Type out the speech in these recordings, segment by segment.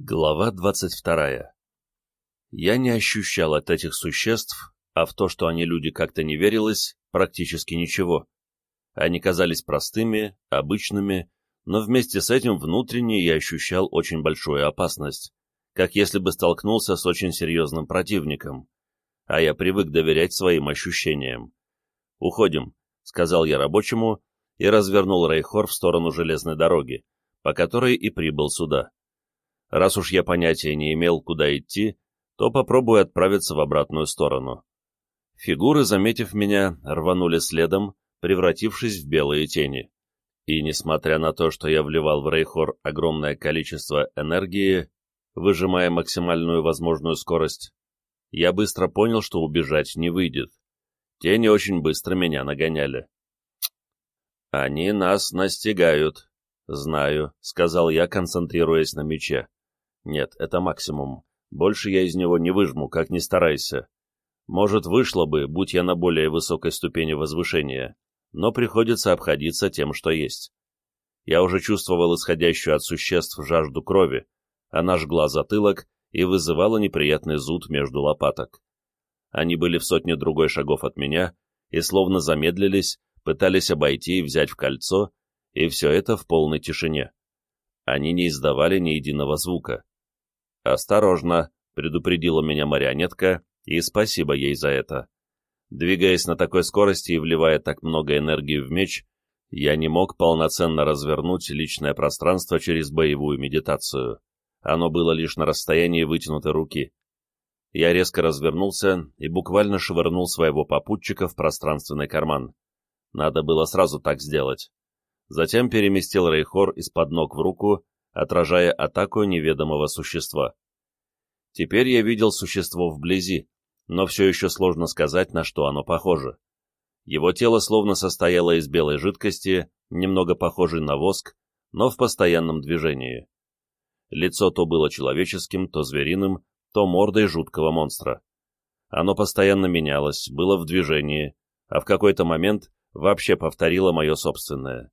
Глава 22. Я не ощущал от этих существ, а в то, что они люди как-то не верилось, практически ничего. Они казались простыми, обычными, но вместе с этим внутренне я ощущал очень большую опасность, как если бы столкнулся с очень серьезным противником. А я привык доверять своим ощущениям. «Уходим», — сказал я рабочему и развернул Рейхор в сторону железной дороги, по которой и прибыл сюда. Раз уж я понятия не имел, куда идти, то попробую отправиться в обратную сторону. Фигуры, заметив меня, рванули следом, превратившись в белые тени. И несмотря на то, что я вливал в Рейхор огромное количество энергии, выжимая максимальную возможную скорость, я быстро понял, что убежать не выйдет. Тени очень быстро меня нагоняли. «Они нас настигают», «Знаю», — сказал я, концентрируясь на мече. Нет, это максимум. Больше я из него не выжму, как ни старайся. Может, вышло бы, будь я на более высокой ступени возвышения, но приходится обходиться тем, что есть. Я уже чувствовал исходящую от существ жажду крови, она жгла затылок и вызывала неприятный зуд между лопаток. Они были в сотне другой шагов от меня и словно замедлились, пытались обойти и взять в кольцо, и все это в полной тишине. Они не издавали ни единого звука. «Осторожно!» — предупредила меня марионетка, и спасибо ей за это. Двигаясь на такой скорости и вливая так много энергии в меч, я не мог полноценно развернуть личное пространство через боевую медитацию. Оно было лишь на расстоянии вытянутой руки. Я резко развернулся и буквально швырнул своего попутчика в пространственный карман. Надо было сразу так сделать. Затем переместил Рейхор из-под ног в руку отражая атаку неведомого существа. Теперь я видел существо вблизи, но все еще сложно сказать, на что оно похоже. Его тело словно состояло из белой жидкости, немного похожей на воск, но в постоянном движении. Лицо то было человеческим, то звериным, то мордой жуткого монстра. Оно постоянно менялось, было в движении, а в какой-то момент вообще повторило мое собственное.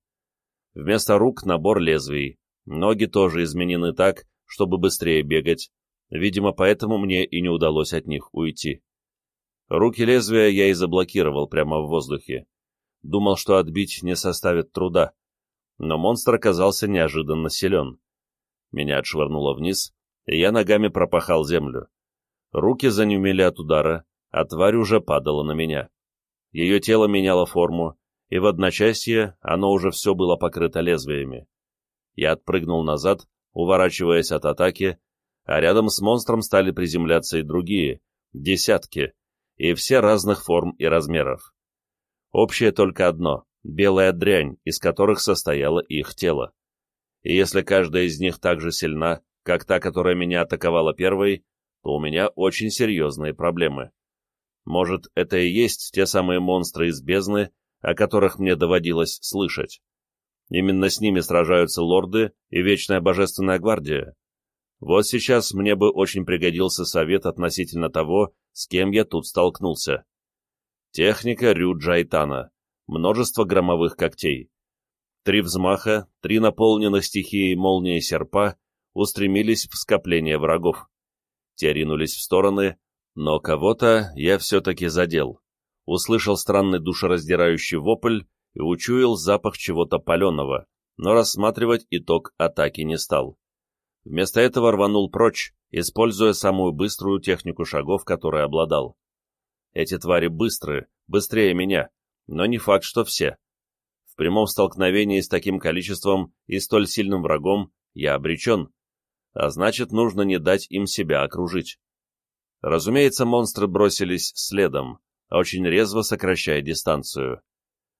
Вместо рук набор лезвий, Ноги тоже изменены так, чтобы быстрее бегать, видимо, поэтому мне и не удалось от них уйти. Руки лезвия я и заблокировал прямо в воздухе. Думал, что отбить не составит труда, но монстр оказался неожиданно силен. Меня отшвырнуло вниз, и я ногами пропахал землю. Руки занемели от удара, а тварь уже падала на меня. Ее тело меняло форму, и в одночасье оно уже все было покрыто лезвиями. Я отпрыгнул назад, уворачиваясь от атаки, а рядом с монстром стали приземляться и другие, десятки, и все разных форм и размеров. Общее только одно — белая дрянь, из которых состояло их тело. И если каждая из них так же сильна, как та, которая меня атаковала первой, то у меня очень серьезные проблемы. Может, это и есть те самые монстры из бездны, о которых мне доводилось слышать. Именно с ними сражаются лорды и Вечная Божественная Гвардия. Вот сейчас мне бы очень пригодился совет относительно того, с кем я тут столкнулся. Техника Рю Джайтана. Множество громовых когтей. Три взмаха, три наполненных стихией молнии серпа устремились в скопление врагов. Те ринулись в стороны, но кого-то я все-таки задел. Услышал странный душераздирающий вопль и учуял запах чего-то паленого, но рассматривать итог атаки не стал. Вместо этого рванул прочь, используя самую быструю технику шагов, которой обладал. Эти твари быстрые, быстрее меня, но не факт, что все. В прямом столкновении с таким количеством и столь сильным врагом я обречен, а значит, нужно не дать им себя окружить. Разумеется, монстры бросились следом, очень резво сокращая дистанцию.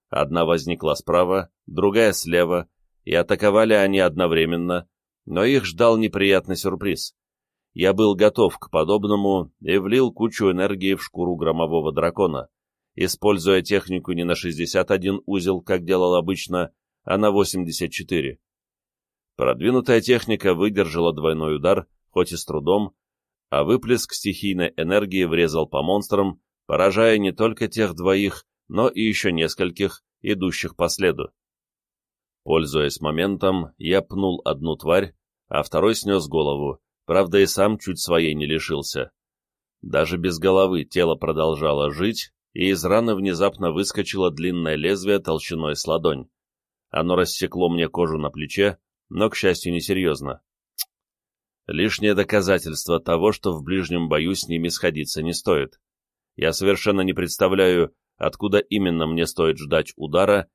Одна возникла справа, другая слева, и атаковали они одновременно, но их ждал неприятный сюрприз. Я был готов к подобному и влил кучу энергии в шкуру громового дракона, используя технику не на 61 узел, как делал обычно, а на 84. Продвинутая техника выдержала двойной удар, хоть и с трудом, а выплеск стихийной энергии врезал по монстрам, поражая не только тех двоих, но и еще нескольких, идущих по следу. Пользуясь моментом, я пнул одну тварь, а второй снес голову, правда и сам чуть своей не лишился. Даже без головы тело продолжало жить, и из раны внезапно выскочило длинное лезвие толщиной с ладонь. Оно рассекло мне кожу на плече, но, к счастью, несерьезно. Лишнее доказательство того, что в ближнем бою с ними сходиться не стоит. Я совершенно не представляю, откуда именно мне стоит ждать удара,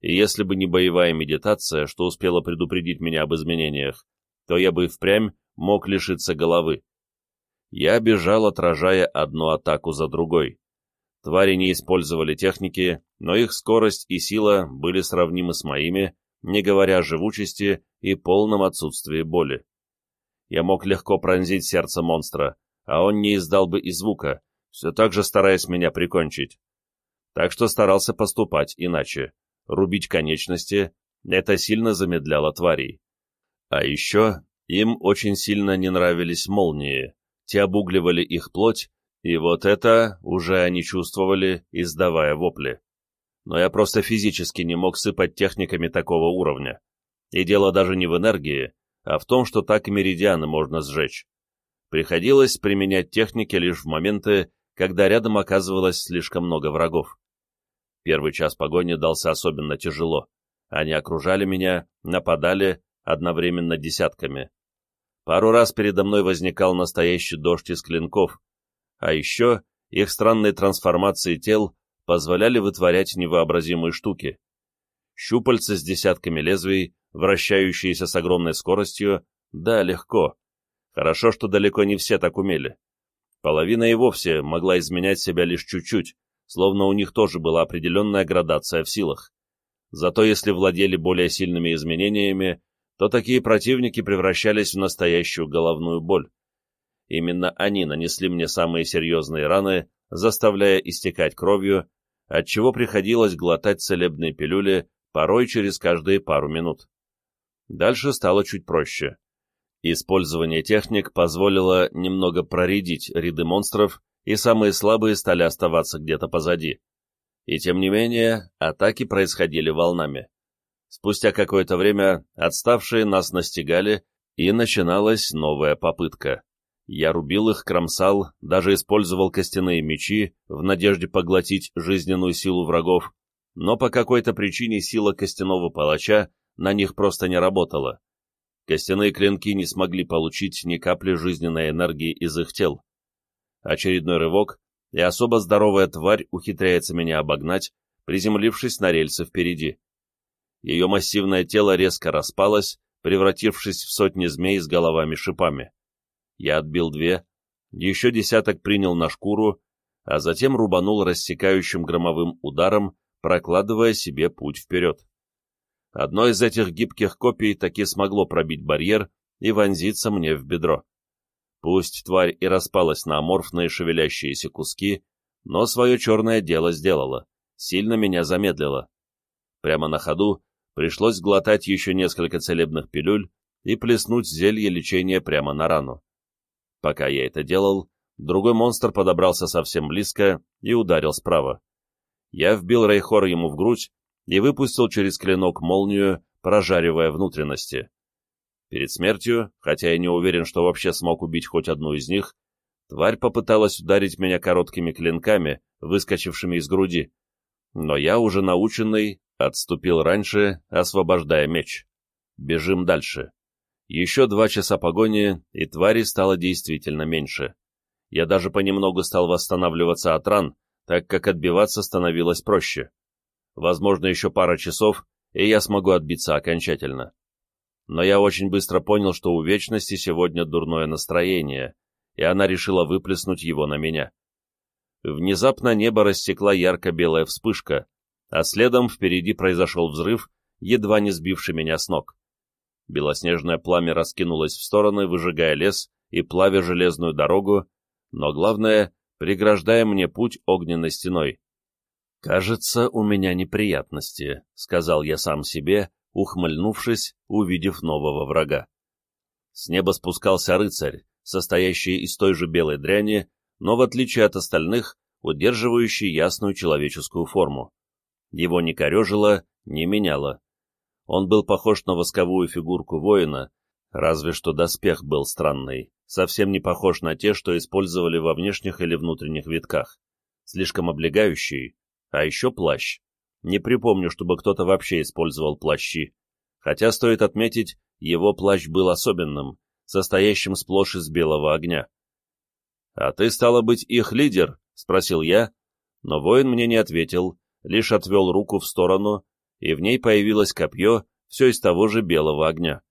и если бы не боевая медитация, что успела предупредить меня об изменениях, то я бы впрямь мог лишиться головы. Я бежал, отражая одну атаку за другой. Твари не использовали техники, но их скорость и сила были сравнимы с моими, не говоря о живучести и полном отсутствии боли. Я мог легко пронзить сердце монстра, а он не издал бы и звука, все так же стараясь меня прикончить. Так что старался поступать иначе. Рубить конечности — это сильно замедляло тварей. А еще им очень сильно не нравились молнии, те обугливали их плоть, и вот это уже они чувствовали, издавая вопли. Но я просто физически не мог сыпать техниками такого уровня. И дело даже не в энергии, а в том, что так меридианы можно сжечь. Приходилось применять техники лишь в моменты, когда рядом оказывалось слишком много врагов. Первый час погони дался особенно тяжело. Они окружали меня, нападали, одновременно десятками. Пару раз передо мной возникал настоящий дождь из клинков, а еще их странные трансформации тел позволяли вытворять невообразимые штуки. Щупальца с десятками лезвий, вращающиеся с огромной скоростью, да, легко. Хорошо, что далеко не все так умели. Половина и вовсе могла изменять себя лишь чуть-чуть, словно у них тоже была определенная градация в силах. Зато если владели более сильными изменениями, то такие противники превращались в настоящую головную боль. Именно они нанесли мне самые серьезные раны, заставляя истекать кровью, отчего приходилось глотать целебные пилюли порой через каждые пару минут. Дальше стало чуть проще. Использование техник позволило немного проредить ряды монстров, и самые слабые стали оставаться где-то позади. И тем не менее, атаки происходили волнами. Спустя какое-то время отставшие нас настигали, и начиналась новая попытка. Я рубил их, кромсал, даже использовал костяные мечи в надежде поглотить жизненную силу врагов, но по какой-то причине сила костяного палача на них просто не работала. Костяные клинки не смогли получить ни капли жизненной энергии из их тел. Очередной рывок, и особо здоровая тварь ухитряется меня обогнать, приземлившись на рельсы впереди. Ее массивное тело резко распалось, превратившись в сотни змей с головами-шипами. Я отбил две, еще десяток принял на шкуру, а затем рубанул рассекающим громовым ударом, прокладывая себе путь вперед. Одно из этих гибких копий таки смогло пробить барьер и вонзиться мне в бедро. Пусть тварь и распалась на аморфные шевелящиеся куски, но свое черное дело сделала, сильно меня замедлила. Прямо на ходу пришлось глотать еще несколько целебных пилюль и плеснуть зелье лечения прямо на рану. Пока я это делал, другой монстр подобрался совсем близко и ударил справа. Я вбил Рейхор ему в грудь и выпустил через клинок молнию, прожаривая внутренности. Перед смертью, хотя я не уверен, что вообще смог убить хоть одну из них, тварь попыталась ударить меня короткими клинками, выскочившими из груди, но я, уже наученный, Отступил раньше, освобождая меч. Бежим дальше. Еще два часа погони, и твари стало действительно меньше. Я даже понемногу стал восстанавливаться от ран, так как отбиваться становилось проще. Возможно, еще пара часов, и я смогу отбиться окончательно. Но я очень быстро понял, что у Вечности сегодня дурное настроение, и она решила выплеснуть его на меня. Внезапно небо рассекла ярко-белая вспышка, а следом впереди произошел взрыв, едва не сбивший меня с ног. Белоснежное пламя раскинулось в стороны, выжигая лес и плавя железную дорогу, но главное, преграждая мне путь огненной стеной. «Кажется, у меня неприятности», — сказал я сам себе, ухмыльнувшись, увидев нового врага. С неба спускался рыцарь, состоящий из той же белой дряни, но, в отличие от остальных, удерживающий ясную человеческую форму. Его не корежило, не меняло. Он был похож на восковую фигурку воина, разве что доспех был странный, совсем не похож на те, что использовали во внешних или внутренних витках. Слишком облегающий, а еще плащ. Не припомню, чтобы кто-то вообще использовал плащи. Хотя, стоит отметить, его плащ был особенным, состоящим сплошь из белого огня. «А ты, стало быть, их лидер?» — спросил я, но воин мне не ответил, лишь отвел руку в сторону, и в ней появилось копье, все из того же белого огня.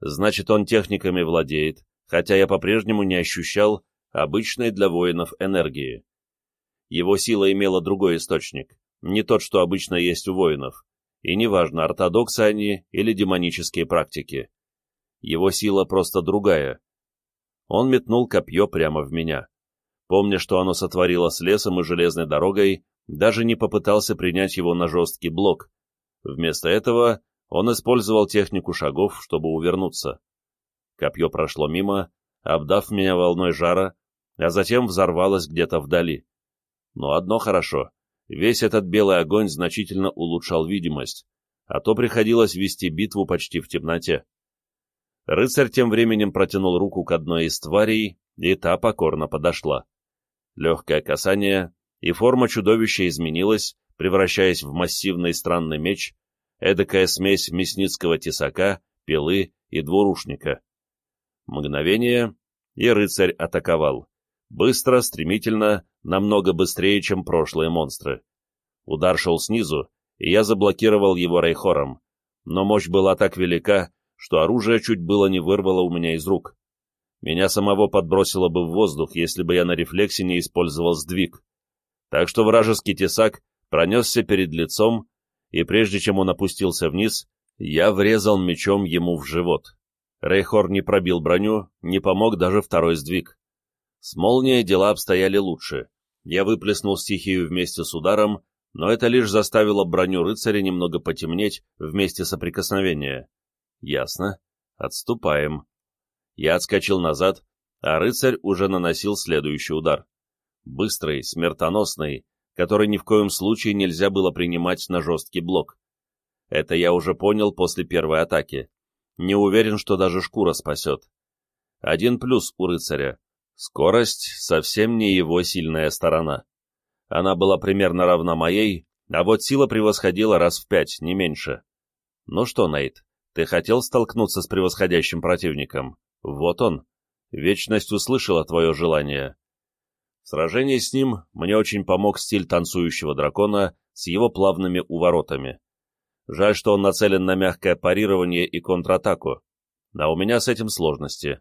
Значит, он техниками владеет, хотя я по-прежнему не ощущал обычной для воинов энергии. Его сила имела другой источник, не тот, что обычно есть у воинов, и неважно, ортодоксы они или демонические практики. Его сила просто другая. Он метнул копье прямо в меня. Помня, что оно сотворило с лесом и железной дорогой, даже не попытался принять его на жесткий блок. Вместо этого он использовал технику шагов, чтобы увернуться. Копье прошло мимо, обдав меня волной жара, а затем взорвалось где-то вдали. Но одно хорошо. Весь этот белый огонь значительно улучшал видимость, а то приходилось вести битву почти в темноте. Рыцарь тем временем протянул руку к одной из тварей, и та покорно подошла. Легкое касание, и форма чудовища изменилась, превращаясь в массивный странный меч, эдакая смесь мясницкого тесака, пилы и двурушника. Мгновение, и рыцарь атаковал. Быстро, стремительно, намного быстрее, чем прошлые монстры. Удар шел снизу, и я заблокировал его рейхором, но мощь была так велика, что оружие чуть было не вырвало у меня из рук. Меня самого подбросило бы в воздух, если бы я на рефлексе не использовал сдвиг. Так что вражеский тесак пронесся перед лицом, и прежде чем он опустился вниз, я врезал мечом ему в живот. Рейхор не пробил броню, не помог даже второй сдвиг. С молнией дела обстояли лучше. Я выплеснул стихию вместе с ударом, но это лишь заставило броню рыцаря немного потемнеть вместе соприкосновения. Ясно. Отступаем. Я отскочил назад, а рыцарь уже наносил следующий удар. Быстрый, смертоносный, который ни в коем случае нельзя было принимать на жесткий блок. Это я уже понял после первой атаки. Не уверен, что даже шкура спасет. Один плюс у рыцаря. Скорость совсем не его сильная сторона. Она была примерно равна моей, а вот сила превосходила раз в пять, не меньше. Ну что, Нейт, ты хотел столкнуться с превосходящим противником? Вот он. Вечность услышала твое желание. В сражении с ним мне очень помог стиль танцующего дракона с его плавными уворотами. Жаль, что он нацелен на мягкое парирование и контратаку. А у меня с этим сложности.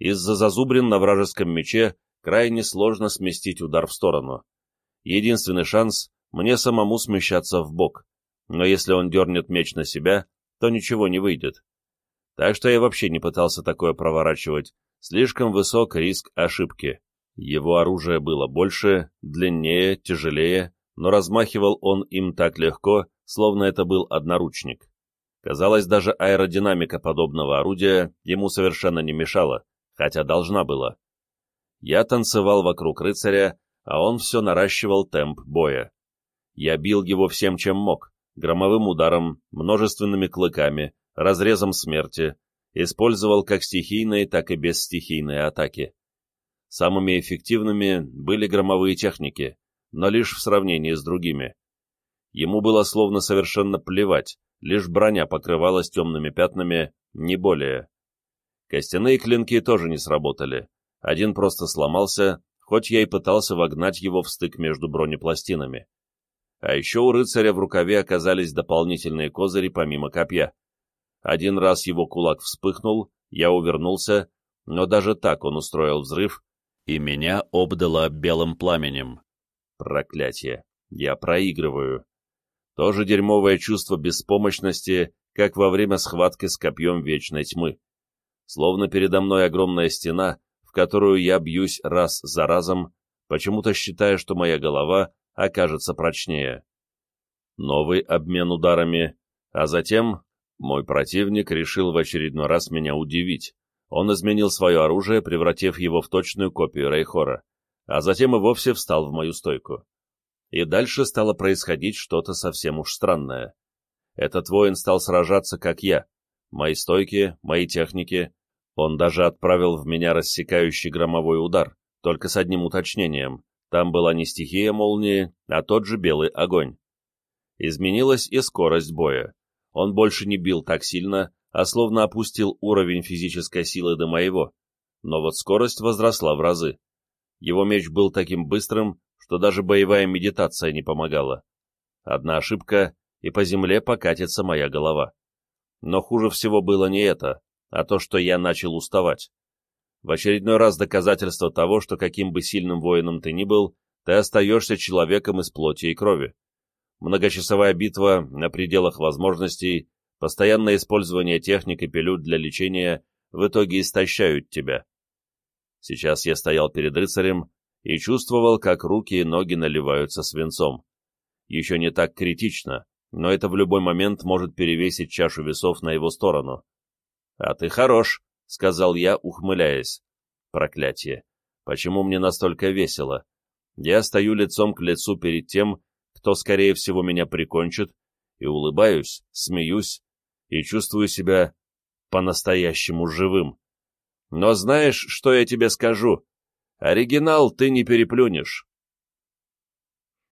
Из-за зазубрин на вражеском мече крайне сложно сместить удар в сторону. Единственный шанс — мне самому смещаться в бок. Но если он дернет меч на себя, то ничего не выйдет. Так что я вообще не пытался такое проворачивать. Слишком высок риск ошибки. Его оружие было больше, длиннее, тяжелее, но размахивал он им так легко, словно это был одноручник. Казалось, даже аэродинамика подобного орудия ему совершенно не мешала, хотя должна была. Я танцевал вокруг рыцаря, а он все наращивал темп боя. Я бил его всем, чем мог, громовым ударом, множественными клыками, разрезом смерти, использовал как стихийные, так и бесстихийные атаки. Самыми эффективными были громовые техники, но лишь в сравнении с другими. Ему было словно совершенно плевать, лишь броня покрывалась темными пятнами, не более. Костяные клинки тоже не сработали. Один просто сломался, хоть я и пытался вогнать его в стык между бронепластинами. А еще у рыцаря в рукаве оказались дополнительные козыри помимо копья. Один раз его кулак вспыхнул, я увернулся, но даже так он устроил взрыв, и меня обдало белым пламенем. Проклятие! Я проигрываю. Тоже дерьмовое чувство беспомощности, как во время схватки с копьем вечной тьмы. Словно передо мной огромная стена, в которую я бьюсь раз за разом, почему-то считая, что моя голова окажется прочнее. Новый обмен ударами, а затем мой противник решил в очередной раз меня удивить. Он изменил свое оружие, превратив его в точную копию Рейхора, а затем и вовсе встал в мою стойку. И дальше стало происходить что-то совсем уж странное. Этот воин стал сражаться, как я. Мои стойки, мои техники. Он даже отправил в меня рассекающий громовой удар, только с одним уточнением. Там была не стихия молнии, а тот же белый огонь. Изменилась и скорость боя. Он больше не бил так сильно, а словно опустил уровень физической силы до моего. Но вот скорость возросла в разы. Его меч был таким быстрым, что даже боевая медитация не помогала. Одна ошибка, и по земле покатится моя голова. Но хуже всего было не это, а то, что я начал уставать. В очередной раз доказательство того, что каким бы сильным воином ты ни был, ты остаешься человеком из плоти и крови. Многочасовая битва на пределах возможностей, постоянное использование техник и пилюль для лечения в итоге истощают тебя. Сейчас я стоял перед рыцарем и чувствовал, как руки и ноги наливаются свинцом. Еще не так критично, но это в любой момент может перевесить чашу весов на его сторону. «А ты хорош», — сказал я, ухмыляясь. Проклятие. Почему мне настолько весело? Я стою лицом к лицу перед тем, кто, скорее всего, меня прикончит, и улыбаюсь, смеюсь, и чувствую себя по-настоящему живым. Но знаешь, что я тебе скажу? Оригинал ты не переплюнешь.